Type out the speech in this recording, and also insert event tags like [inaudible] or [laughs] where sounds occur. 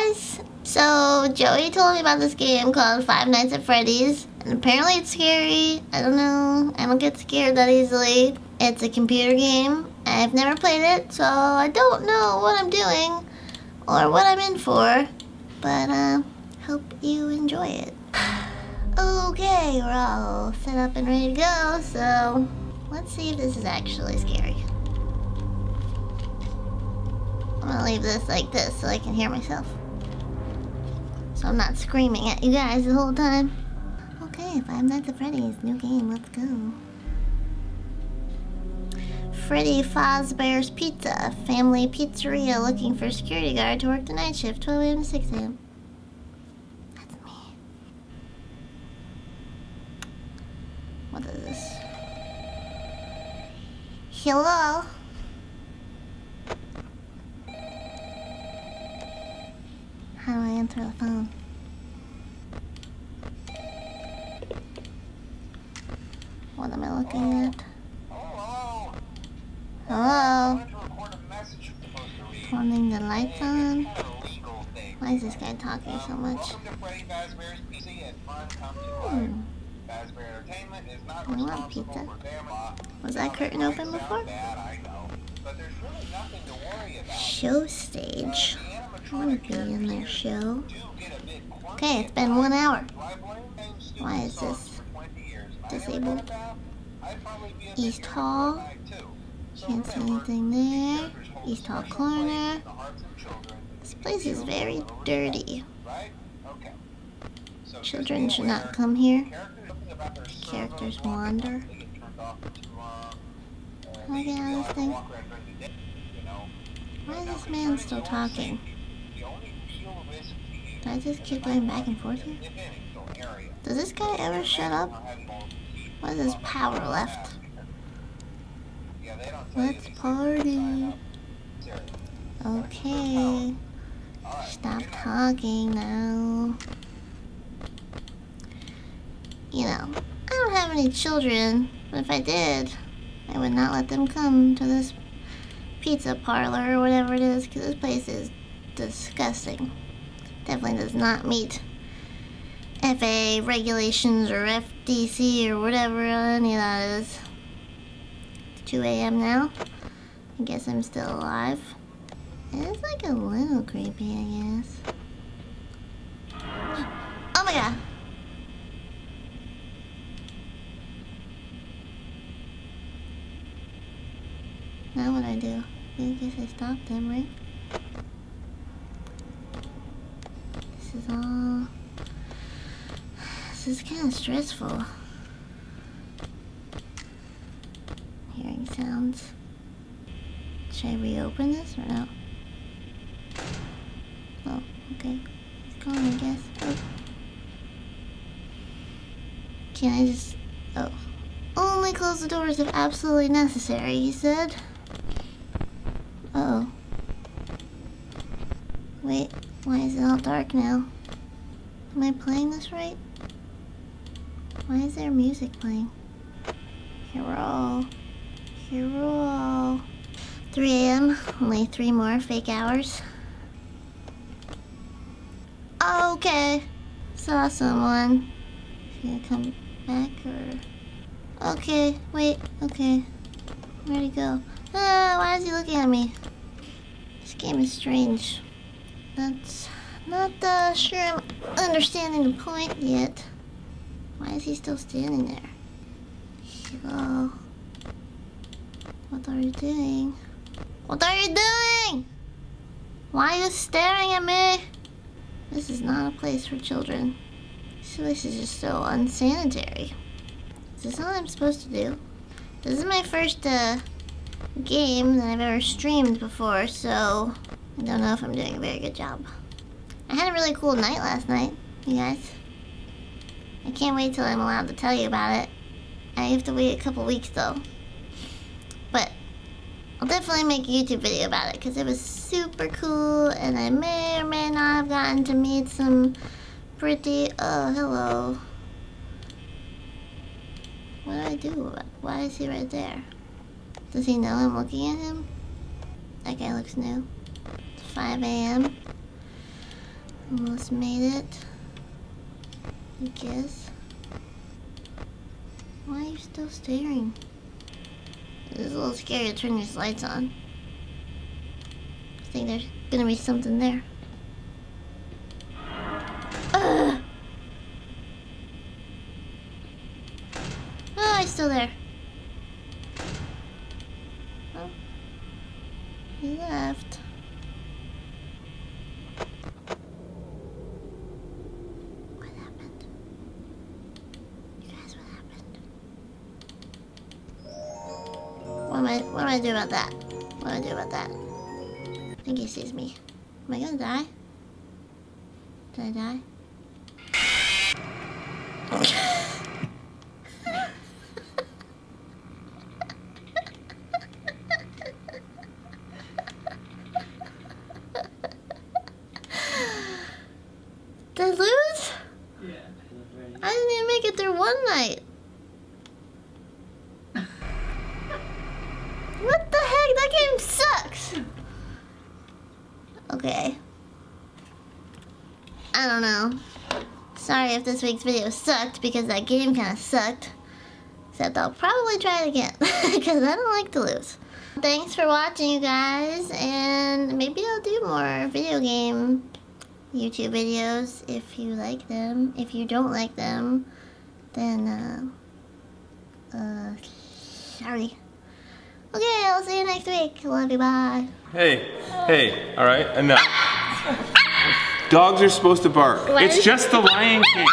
guys! So, Joey told me about this game called Five Nights at Freddy's, and apparently it's scary. I don't know. I don't get scared that easily. It's a computer game. I've never played it, so I don't know what I'm doing or what I'm in for. But, uh, hope you enjoy it. [sighs] Okay, we're all set up and ready to go, so let's see if this is actually scary. I'm gonna leave this like this so I can hear myself. So I'm not screaming at you guys the whole time. Okay, Five Nights at Freddy's, new game, let's go. Freddy Fazbear's Pizza, family pizzeria looking for security guard to work the night shift, 12 a.m. to 6 a.m. That's me. What is this? Hello? How do I answer the phone? What am I looking at? Hello. Hello? to record a message you're supposed to read. Turning the lights on? Not a legal thing. Why is this guy talking um, so much? Welcome to Freddy Fazbear's PC and fun come to Hmm. life. Fazbear Entertainment is not I want pizza. Uh, Was that uh, curtain open before? Bad, I know. But there's really nothing to worry about. Show stage. Uh, I to be in their show. Okay, it's been one hour. Why is this for 20 years. I never disabled? East. So Can't see anything there. East Hall corner. This place is very dirty. Children should not come here. characters- wander. out of this thing? Why is this man still talking? safety, the only real risk to you Do I just keep going back and forth here? Does this guy ever shut up? What is his power left? Let's party. Okay. Stop talking now. You know, I don't have any children, but if I did, I would not let them come to this pizza parlor or whatever it is, because this place is disgusting. Definitely does not meet FA regulations or FDC or whatever any of that is. It's 2 a.m. now. I guess I'm still alive. It's like a little creepy, I guess. [gasps] Oh my god! Now what I do? I guess I stopped them, right? This is all... This is kind of stressful. Hearing sounds. Should I reopen this or no? Oh, okay. It's gone, I guess. Oh. Can I just... Oh. Only close the doors if absolutely necessary, he said. Uh oh. Wait, why is it all dark now? Am I playing this right? Why is there music playing? Here we roll. Here we Hero. 3 a.m. Only three more fake hours. Okay. Saw someone. Should I come back or... Okay, wait, okay. Where'd he go? Ah, why is he looking at me? This game is strange. That's not uh, sure I'm understanding the point yet. Why is he still standing there? Hello. What are you doing? What are you doing? Why are you staring at me? This is not a place for children. This place is just so unsanitary. Is this all I'm supposed to do? This is my first uh, game that I've ever streamed before, so I don't know if I'm doing a very good job. I had a really cool night last night, you guys. I can't wait till I'm allowed to tell you about it. I have to wait a couple weeks though. But I'll definitely make a YouTube video about it because it was super cool and I may or may not have gotten to meet some pretty... Oh, hello. What do I do? Why is he right there? Does he know I'm looking at him? That guy looks new. It's 5 a.m. Almost made it. I guess. Why are you still staring? It's a little scary to turn these lights on. I think there's gonna be something there. Oh, he's ah, still there. Oh. He left. Am I what am I do about that? What do I do about that? I think he sees me. Am I gonna die? Did I die? [laughs] Did I lose? Yeah. I didn't even make it through one night. What the heck? That game sucks. Okay. I don't know. Sorry if this week's video sucked because that game kind of sucked. Except I'll probably try it again [laughs] because I don't like to lose. Thanks for watching, you guys, and maybe I'll do more video game YouTube videos if you like them. If you don't like them, then, uh, uh, sorry. I'll see you next week. Love you, bye. Hey, hey, all right, enough. Dogs are supposed to bark. It's just the Lion King.